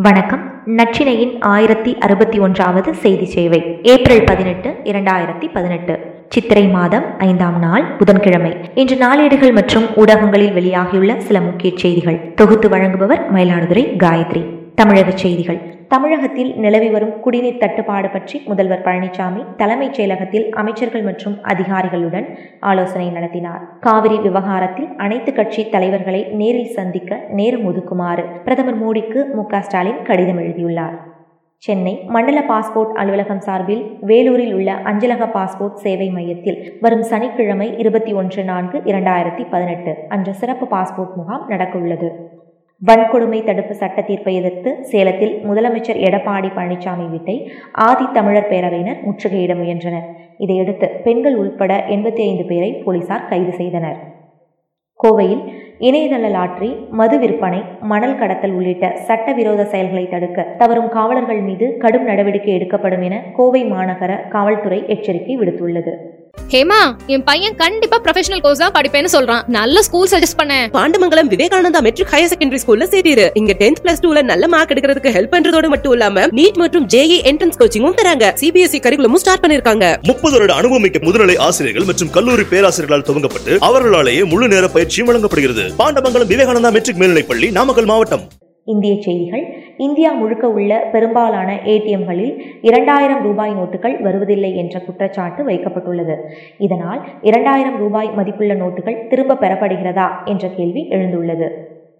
வணக்கம். நச்சினையின் ஆயிரத்தி அறுபத்தி ஒன்றாவது செய்தி சேவை ஏப்ரல் பதினெட்டு இரண்டாயிரத்தி பதினெட்டு. சித்திரை மாதம் ஐந்தாம் நாள் புதன்கிழமை. இன்று நாளேடுகள் மற்றும் ஊடகங்களில் வெளியாகியுள்ள சில முக்கிய செய்திகள். தொகுத்து வழங்குபவர் மயிலாடுதுறை காயத்ரி. தமிழக செய்திகள். தமிழகத்தில் நிலவி வரும் குடிநீர் தட்டுப்பாடு பற்றி முதல்வர் பழனிசாமி தலைமைச் செயலகத்தில் அமைச்சர்கள் மற்றும் அதிகாரிகளுடன் ஆலோசனை நடத்தினார். காவிரி விவகாரத்தில் அனைத்து கட்சி தலைவர்களை நேரில் சந்திக்க நேரம் ஒதுக்குமாறு பிரதமர் மோடிக்கு மு ஸ்டாலின் கடிதம் எழுதியுள்ளார். சென்னை மண்டல பாஸ்போர்ட் அலுவலகம் சார்பில் வேலூரில் உள்ள அஞ்சலக பாஸ்போர்ட் சேவை மையத்தில் வரும் சனிக்கிழமை இருபத்தி ஒன்று நான்கு இரண்டாயிரத்தி பதினெட்டு அன்று சிறப்பு பாஸ்போர்ட் முகாம் நடக்கவுள்ளது. வன்கொடுமை தடுப்பு சட்ட தீர்ப்பை எதிர்த்து சேலத்தில் முதலமைச்சர் எடப்பாடி பழனிசாமி வீட்டை ஆதி தமிழர் பேரவையினர் முற்றுகையிட முயன்றனர். இதையடுத்து பெண்கள் உள்பட எண்பத்தி ஐந்து பேரை போலீசார் கைது செய்தனர். கோவையில் இணையதள லாட்ரி மது விற்பனை மணல் கடத்தல் உள்ளிட்ட சட்டவிரோத செயல்களை தடுக்க தவறும் காவலர்கள் மீது கடும் நடவடிக்கை எடுக்கப்படும் என கோவை மாநகர காவல்துறை எச்சரிக்கை விடுத்துள்ளது. ஹேமா என் பையன் கண்டிப்பா ப்ரொஃபஷனல் கோர்ஸ் தான் படிப்பேன்னு சொல்றான். நல்ல ஸ்கூல் சஜஸ்ட் பண்ண. Pandamangalam Vivekananda matric higher secondary ஸ்கூல்ல சேரிரு இங்க டென்த் பிளஸ் டூல நல்ல மார்க் எடுக்கிறதுக்கு ஹெல்ப் பண்றதோட மட்டும் இல்லாம நீட் மற்றும் ஜேஇ என்ட்ரன்ஸ் கோச்சிங்கும் தராங்க. சிபிஎஸ்இ கரிகுலமும் ஸ்டார்ட் பண்ணிருக்காங்க. முப்பது வருட அனுபவமிக்க முதுநிலை ஆசிரியர்கள் மற்றும் கல்லூரி பேராசிரியர்களால் துவங்கப்பட்டு அவர்களாலேயே முழு நேர பயிற்சியும் வழங்கப்படுகிறது. பாண்டமங்கலம் விவேகானந்தா மெட்ரிக் மேல்நிலைப்பள்ளி நாமக்கல் மாவட்டம். இந்திய செய்திகள். இந்தியா முழுக்க உள்ள பெரும்பாலான ஏடிஎம்களில் இரண்டாயிரம் ரூபாய் நோட்டுகள் வருவதில்லை என்ற குற்றச்சாட்டு வைக்கப்பட்டுள்ளது. இதனால் இரண்டாயிரம் ரூபாய் மதிப்புள்ள நோட்டுகள் திரும்ப பெறப்படுகிறதா என்ற கேள்வி எழுந்துள்ளது.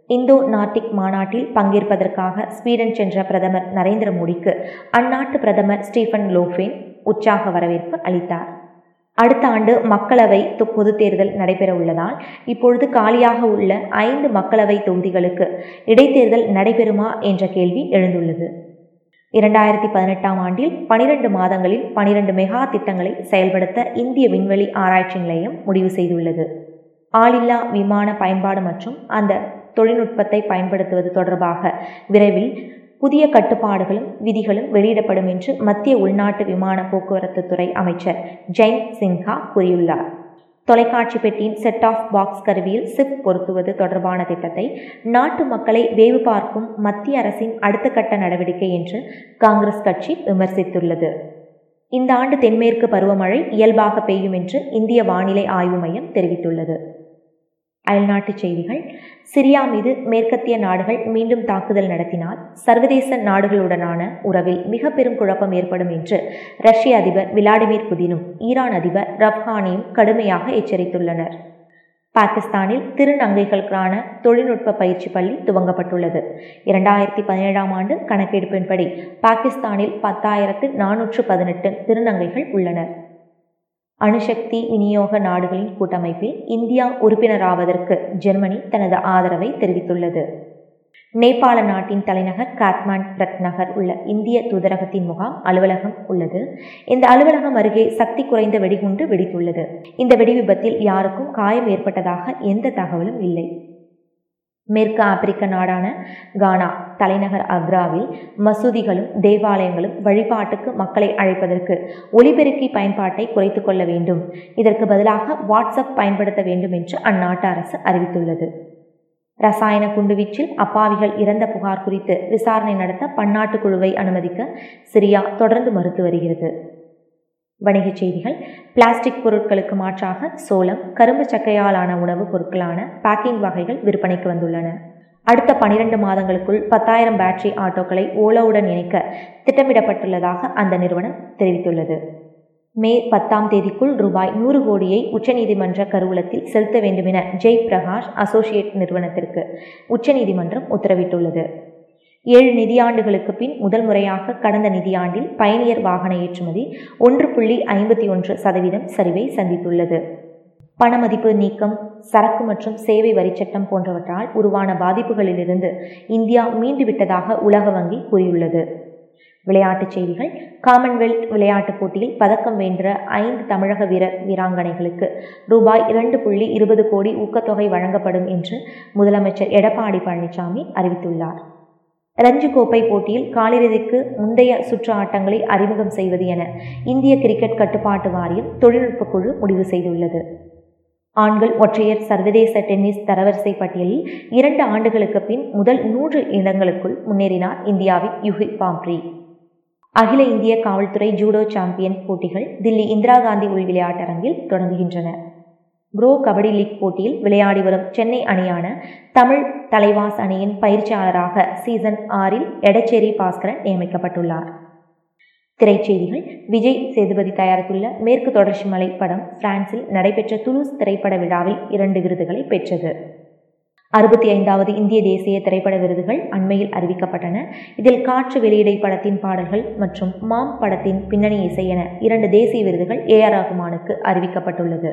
இந்தோ நார்டிக் மாநாட்டில் பங்கேற்பதற்காக ஸ்வீடன் சென்ற பிரதமர் நரேந்திர மோடிக்கு அந்நாட்டு பிரதமர் ஸ்டீஃபன் லோஃபேன் உற்சாக வரவேற்பு அளித்தார். அடுத்த ஆண்டு மக்களவை பொது தேர்தல் நடைபெற உள்ளதால் இப்பொழுது காலியாக உள்ள ஐந்து மக்களவை தொகுதிகளுக்கு இடைத்தேர்தல் நடைபெறுமா என்ற கேள்வி எழுந்துள்ளது. இரண்டாயிரத்தி பதினெட்டாம் ஆண்டில் பனிரெண்டு மாதங்களில் பனிரெண்டு மெகா திட்டங்களை செயல்படுத்த இந்திய விண்வெளி ஆராய்ச்சி நிலையம் முடிவு செய்துள்ளது. ஆளில்லா விமான பயன்பாடு மற்றும் அந்த தொழில்நுட்பத்தை பயன்படுத்துவது தொடர்பாக விரைவில் புதிய கட்டுப்பாடுகளும் விதிகளும் வெளியிடப்படும் என்று மத்திய உள்நாட்டு விமான போக்குவரத்து துறை அமைச்சர் ஜெயின் சின்ஹா கூறியுள்ளார். தொலைக்காட்சி பெட்டியின் செட் ஆஃப் பாக்ஸ் கருவியில் சிப் பொருத்துவது தொடர்பான திட்டத்தை நாட்டு மக்களை வேவு பார்க்கும் மத்திய அரசின் அடுத்த கட்ட நடவடிக்கை என்று காங்கிரஸ் கட்சி விமர்சித்துள்ளது. இந்த ஆண்டு தென்மேற்கு பருவமழை இயல்பாக பெய்யும் என்று இந்திய வானிலை ஆய்வு மையம் தெரிவித்துள்ளது. அயல்நாட்டுச் செய்திகள். சிரியா மீது மேற்கத்திய நாடுகள் மீண்டும் தாக்குதல் நடத்தினால் சர்வதேச நாடுகளுடனான உறவில் மிக பெரும் குழப்பம் ஏற்படும் என்று ரஷ்ய அதிபர் விளாடிமிர் புதினும் ஈரான் அதிபர் ரப்ஹானியும் கடுமையாக எச்சரித்துள்ளனர். பாகிஸ்தானில் திருநங்கைகளுக்கான தொழில்நுட்ப பயிற்சி பள்ளி துவங்கப்பட்டுள்ளது. இரண்டாயிரத்தி பதினேழாம் ஆண்டு கணக்கெடுப்பின்படி பாகிஸ்தானில் பத்தாயிரத்து நானூற்று பதினெட்டு திருநங்கைகள் உள்ளனர். அணுசக்தி விநியோக நாடுகளின் கூட்டமைப்பில் இந்தியா உறுப்பினராவதற்கு ஜெர்மனி தனது ஆதரவை தெரிவித்துள்ளது. நேபாள நாட்டின் தலைநகர் காத்மாண்ட் நகர் உள்ள இந்திய தூதரகத்தின் முகாம் அலுவலகம் உள்ளது. இந்த அலுவலகம் அருகே சக்தி குறைந்த வெடிகுண்டு வெடித்துள்ளது. இந்த வெடி விபத்தில் யாருக்கும் காயம் ஏற்பட்டதாக எந்த தகவலும் இல்லை. மேற்கு ஆப்பிரிக்க நாடான கானா தலைநகர் அக்ராவில் மசூதிகளும் தேவாலயங்களும் வழிபாட்டுக்கு மக்களை அழைப்பதற்கு ஒலிபெருக்கி பயன்பாட்டை குறைத்து கொள்ள வேண்டும். இதற்கு பதிலாக வாட்ஸ்அப் பயன்படுத்த வேண்டும் என்று அந்நாட்டு அரசு அறிவித்துள்ளது. ரசாயன குண்டுவீச்சில் அப்பாவிகள் இறந்த புகார் குறித்து விசாரணை நடத்த பன்னாட்டு குழுவை அனுமதிக்க சிரியா தொடர்ந்து மறுத்து வருகிறது. வணிகச் செய்திகள். பிளாஸ்டிக் பொருட்களுக்கு மாற்றாக சோளம் கரும்பு சக்கையாலான உணவுப் பொருட்களான பேக்கிங் வகைகள் விற்பனைக்கு வந்துள்ளன. அடுத்த பனிரெண்டு மாதங்களுக்குள் பத்தாயிரம் பேட்டரி ஆட்டோக்களை ஓலோவுடன் இணைக்க திட்டமிடப்பட்டுள்ளதாக அந்த நிறுவனம் தெரிவித்துள்ளது. மே பத்தாம் தேதிக்குள் ரூபாய் நூறு கோடியை உச்சநீதிமன்ற கருவூலத்தில் செலுத்த வேண்டுமென ஜெய் பிரகாஷ் அசோசியேட் நிறுவனத்திற்கு உச்சநீதிமன்றம் உத்தரவிட்டுள்ளது. ஏழு நிதியாண்டுகளுக்கு பின் முதல் முறையாக கடந்த நிதியாண்டில் பயணியர் வாகன ஏற்றுமதி ஒன்று புள்ளி ஐம்பத்தி ஒன்று சதவீதம் சரிவை சந்தித்துள்ளது. பணமதிப்பு நீக்கம் சரக்கு மற்றும் சேவை வரிச்சட்டம் போன்றவற்றால் உருவான பாதிப்புகளிலிருந்து இந்தியா மீண்டுவிட்டதாக உலக வங்கி கூறியுள்ளது. விளையாட்டுச் செய்திகள் காமன்வெல்த் விளையாட்டுப் போட்டியில் பதக்கம் வென்ற ஐந்து தமிழக வீரர் வீராங்கனைகளுக்கு ரூபாய் இரண்டு புள்ளி இருபது கோடி ஊக்கத்தொகை வழங்கப்படும் என்று முதலமைச்சர் எடப்பாடி பழனிசாமி அறிவித்துள்ளார். ரஞ்சி கோப்பை போட்டியில் காலிறுதிக்கு முந்தைய சுற்று ஆட்டங்களை அறிமுகம் செய்வது என இந்திய கிரிக்கெட் கட்டுப்பாட்டு வாரியம் தொழில்நுட்ப குழு முடிவு செய்துள்ளது. ஆண்கள் ஒற்றையர் சர்வதேச டென்னிஸ் தரவரிசை பட்டியலில் இரண்டு ஆண்டுகளுக்கு பின் முதல் நூறு இடங்களுக்குள் முன்னேறினார் இந்தியாவின் யுகி பாம்ப்ரி. அகில இந்திய காவல்துறை ஜூடோ சாம்பியன் போட்டிகள் தில்லி இந்திரா காந்தி உள் விளையாட்டரங்கில் தொடங்குகின்றன. ப்ரோ கபடி லீக் போட்டியில் விளையாடி வரும் சென்னை அணியான தமிழ் தலைவாஸ் அணியின் பயிற்சியாளராக சீசன் ஆறில் எடச்சேரி பாஸ்கரன் நியமிக்கப்பட்டுள்ளார். திரைச்செய்திகள். விஜய் சேதுபதி தயாரித்துள்ள மேற்கு தொடர்ச்சி மலை படம் பிரான்சில் நடைபெற்ற துலூஸ் திரைப்பட விழாவில் இரண்டு விருதுகளை பெற்றது. அறுபத்தி ஐந்தாவது இந்திய தேசிய திரைப்பட விருதுகள் அண்மையில் அறிவிக்கப்பட்டன. இதில் காற்று வெளியிடை படத்தின் பாடல்கள் மற்றும் மாம் படத்தின் பின்னணி இசை என இரண்டு தேசிய விருதுகள் ஏ ஆர் ரகுமானுக்கு அறிவிக்கப்பட்டுள்ளது.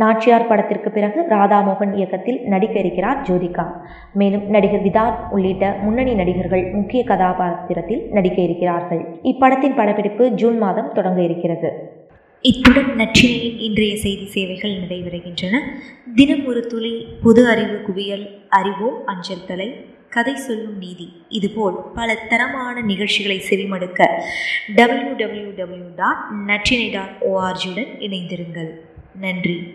நாச்சியார் படத்திற்கு பிறகு ராதாமோகன் இயக்கத்தில் நடிக்க இருக்கிறார் ஜோதிகா. மேலும் நடிகர் விதார்த் உள்ளிட்ட முன்னணி நடிகர்கள் முக்கிய கதாபாத்திரத்தில் நடிக்க இருக்கிறார்கள் இப்படத்தின் படப்பிடிப்பு ஜூன் மாதம் தொடங்க இருக்கிறது. இத்துடன் நற்றினையின் இன்றைய செய்தி சேவைகள் நிறைவடைகின்றன. தினம் ஒரு துளி பொது அறிவு குவியல் அறிவோம் அஞ்சல் தலை கதை சொல்லும் நீதி. இதுபோல் பல தரமான நிகழ்ச்சிகளை செவிமடுக்க W W W dot Natrinai dot ஓஆர்ஜியுடன் இணைந்திருங்கள். நன்றி.